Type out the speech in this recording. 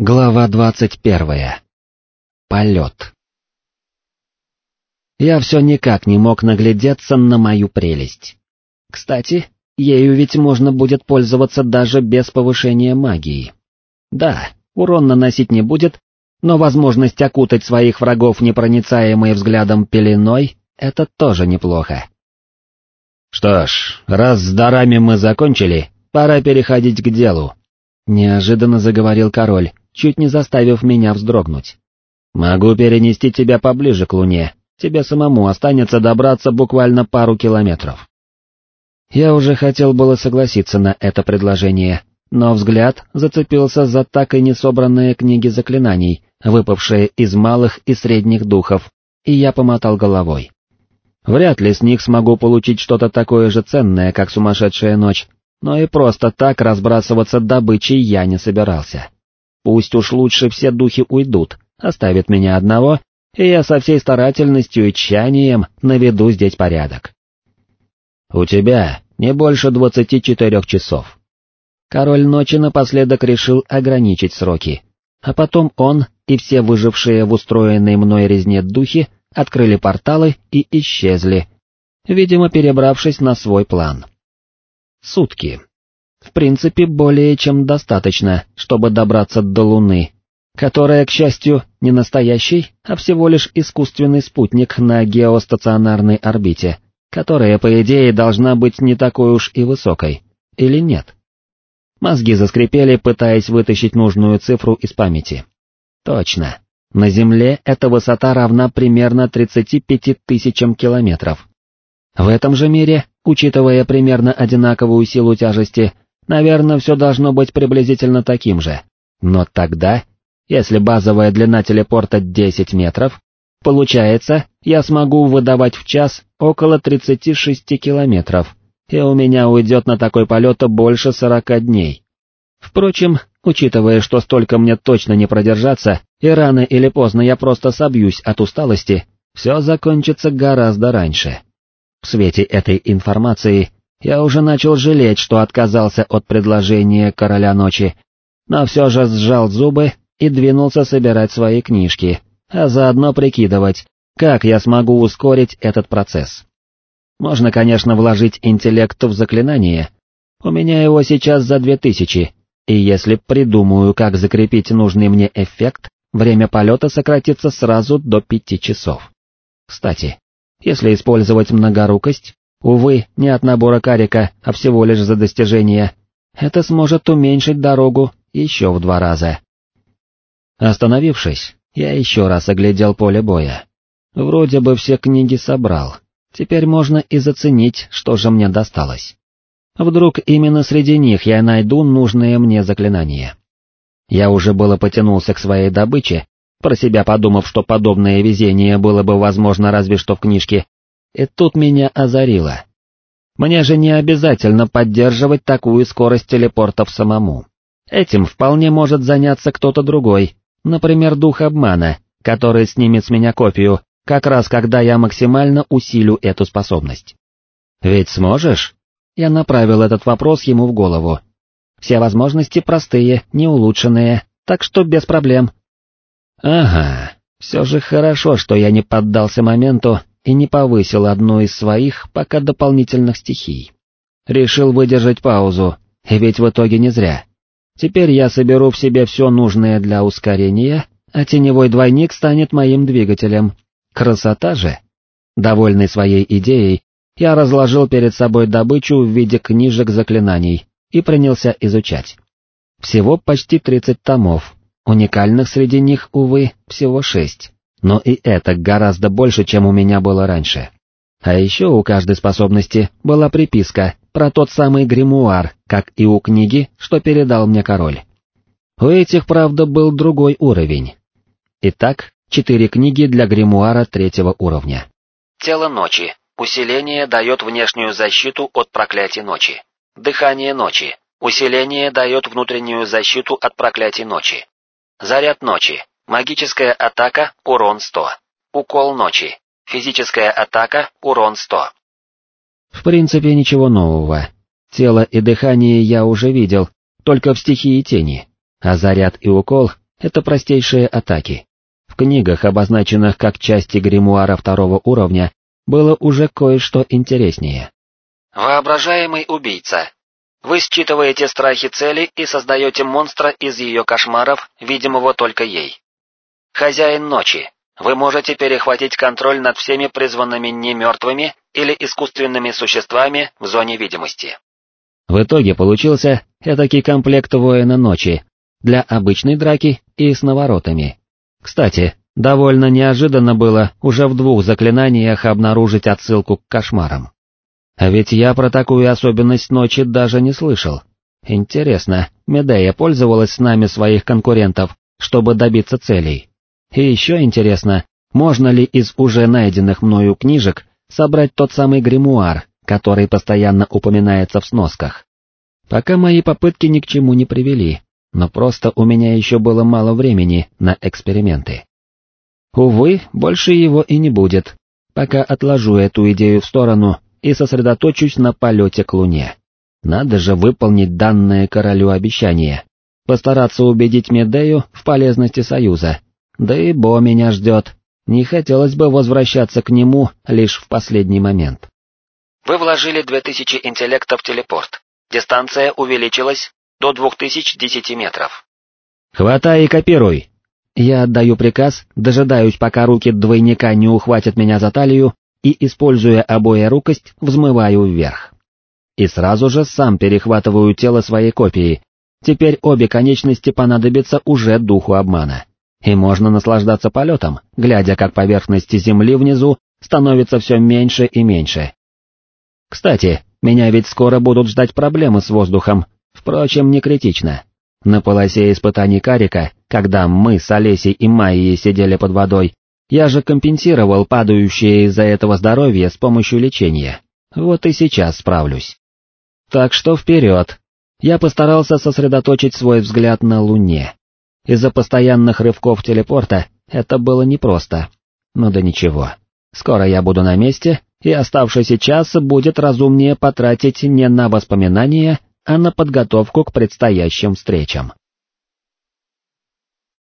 Глава двадцать первая. Полет. Я все никак не мог наглядеться на мою прелесть. Кстати, ею ведь можно будет пользоваться даже без повышения магии. Да, урон наносить не будет, но возможность окутать своих врагов непроницаемой взглядом пеленой — это тоже неплохо. Что ж, раз с дарами мы закончили, пора переходить к делу. Неожиданно заговорил король, чуть не заставив меня вздрогнуть. «Могу перенести тебя поближе к Луне, тебе самому останется добраться буквально пару километров». Я уже хотел было согласиться на это предложение, но взгляд зацепился за так и не собранные книги заклинаний, выпавшие из малых и средних духов, и я помотал головой. Вряд ли с них смогу получить что-то такое же ценное, как сумасшедшая ночь, но и просто так разбрасываться добычей я не собирался. Пусть уж лучше все духи уйдут, оставят меня одного, и я со всей старательностью и тщанием наведу здесь порядок. У тебя не больше двадцати четырех часов. Король ночи напоследок решил ограничить сроки, а потом он и все выжившие в устроенной мной резне духи открыли порталы и исчезли, видимо перебравшись на свой план. Сутки. В принципе, более чем достаточно, чтобы добраться до Луны, которая, к счастью, не настоящий, а всего лишь искусственный спутник на геостационарной орбите, которая, по идее, должна быть не такой уж и высокой, или нет? Мозги заскрипели, пытаясь вытащить нужную цифру из памяти. Точно. На Земле эта высота равна примерно 35 тысячам километров. В этом же мире, учитывая примерно одинаковую силу тяжести, Наверное, все должно быть приблизительно таким же. Но тогда, если базовая длина телепорта 10 метров, получается, я смогу выдавать в час около 36 километров, и у меня уйдет на такой полет больше 40 дней. Впрочем, учитывая, что столько мне точно не продержаться, и рано или поздно я просто собьюсь от усталости, все закончится гораздо раньше. В свете этой информации я уже начал жалеть, что отказался от предложения короля ночи, но все же сжал зубы и двинулся собирать свои книжки, а заодно прикидывать, как я смогу ускорить этот процесс. Можно, конечно, вложить интеллект в заклинание, у меня его сейчас за две тысячи, и если придумаю, как закрепить нужный мне эффект, время полета сократится сразу до пяти часов. Кстати, если использовать многорукость, Увы, не от набора карика, а всего лишь за достижение. Это сможет уменьшить дорогу еще в два раза. Остановившись, я еще раз оглядел поле боя. Вроде бы все книги собрал. Теперь можно и заценить, что же мне досталось. Вдруг именно среди них я найду нужное мне заклинание. Я уже было потянулся к своей добыче, про себя подумав, что подобное везение было бы возможно разве что в книжке, и тут меня озарило. Мне же не обязательно поддерживать такую скорость телепортов самому. Этим вполне может заняться кто-то другой, например, дух обмана, который снимет с меня копию, как раз когда я максимально усилю эту способность. Ведь сможешь? Я направил этот вопрос ему в голову. Все возможности простые, не улучшенные, так что без проблем. Ага, все же хорошо, что я не поддался моменту и не повысил одну из своих пока дополнительных стихий. Решил выдержать паузу, и ведь в итоге не зря. Теперь я соберу в себе все нужное для ускорения, а теневой двойник станет моим двигателем. Красота же! Довольный своей идеей, я разложил перед собой добычу в виде книжек заклинаний и принялся изучать. Всего почти 30 томов, уникальных среди них, увы, всего шесть. Но и это гораздо больше, чем у меня было раньше. А еще у каждой способности была приписка про тот самый гримуар, как и у книги, что передал мне король. У этих, правда, был другой уровень. Итак, четыре книги для гримуара третьего уровня. Тело ночи. Усиление дает внешнюю защиту от проклятий ночи. Дыхание ночи. Усиление дает внутреннюю защиту от проклятий ночи. Заряд ночи. Магическая атака, урон 100. Укол ночи. Физическая атака, урон 100. В принципе, ничего нового. Тело и дыхание я уже видел, только в стихии тени, а заряд и укол это простейшие атаки. В книгах, обозначенных как части гримуара второго уровня, было уже кое-что интереснее. Воображаемый убийца. Вы считываете страхи цели и создаете монстра из ее кошмаров, видимого только ей. Хозяин ночи. Вы можете перехватить контроль над всеми призванными немертвыми или искусственными существами в зоне видимости. В итоге получился этакий комплект воина ночи для обычной драки и с наворотами. Кстати, довольно неожиданно было уже в двух заклинаниях обнаружить отсылку к кошмарам. А ведь я про такую особенность ночи даже не слышал. Интересно, Медея пользовалась с нами своих конкурентов, чтобы добиться целей. И еще интересно, можно ли из уже найденных мною книжек собрать тот самый гримуар, который постоянно упоминается в сносках. Пока мои попытки ни к чему не привели, но просто у меня еще было мало времени на эксперименты. Увы, больше его и не будет, пока отложу эту идею в сторону и сосредоточусь на полете к Луне. Надо же выполнить данное королю обещание, постараться убедить Медею в полезности Союза, да и Бо меня ждет, не хотелось бы возвращаться к нему лишь в последний момент. Вы вложили 2000 интеллекта в телепорт. Дистанция увеличилась до 2010 метров. «Хватай и копируй!» Я отдаю приказ, дожидаюсь, пока руки двойника не ухватят меня за талию, и, используя обоерукость, взмываю вверх. И сразу же сам перехватываю тело своей копии. Теперь обе конечности понадобятся уже духу обмана и можно наслаждаться полетом, глядя, как поверхность земли внизу становится все меньше и меньше. Кстати, меня ведь скоро будут ждать проблемы с воздухом, впрочем, не критично. На полосе испытаний Карика, когда мы с Олесей и Майей сидели под водой, я же компенсировал падающее из-за этого здоровье с помощью лечения. Вот и сейчас справлюсь. Так что вперед. Я постарался сосредоточить свой взгляд на Луне. Из-за постоянных рывков телепорта это было непросто. Ну да ничего. Скоро я буду на месте, и оставшийся час будет разумнее потратить не на воспоминания, а на подготовку к предстоящим встречам.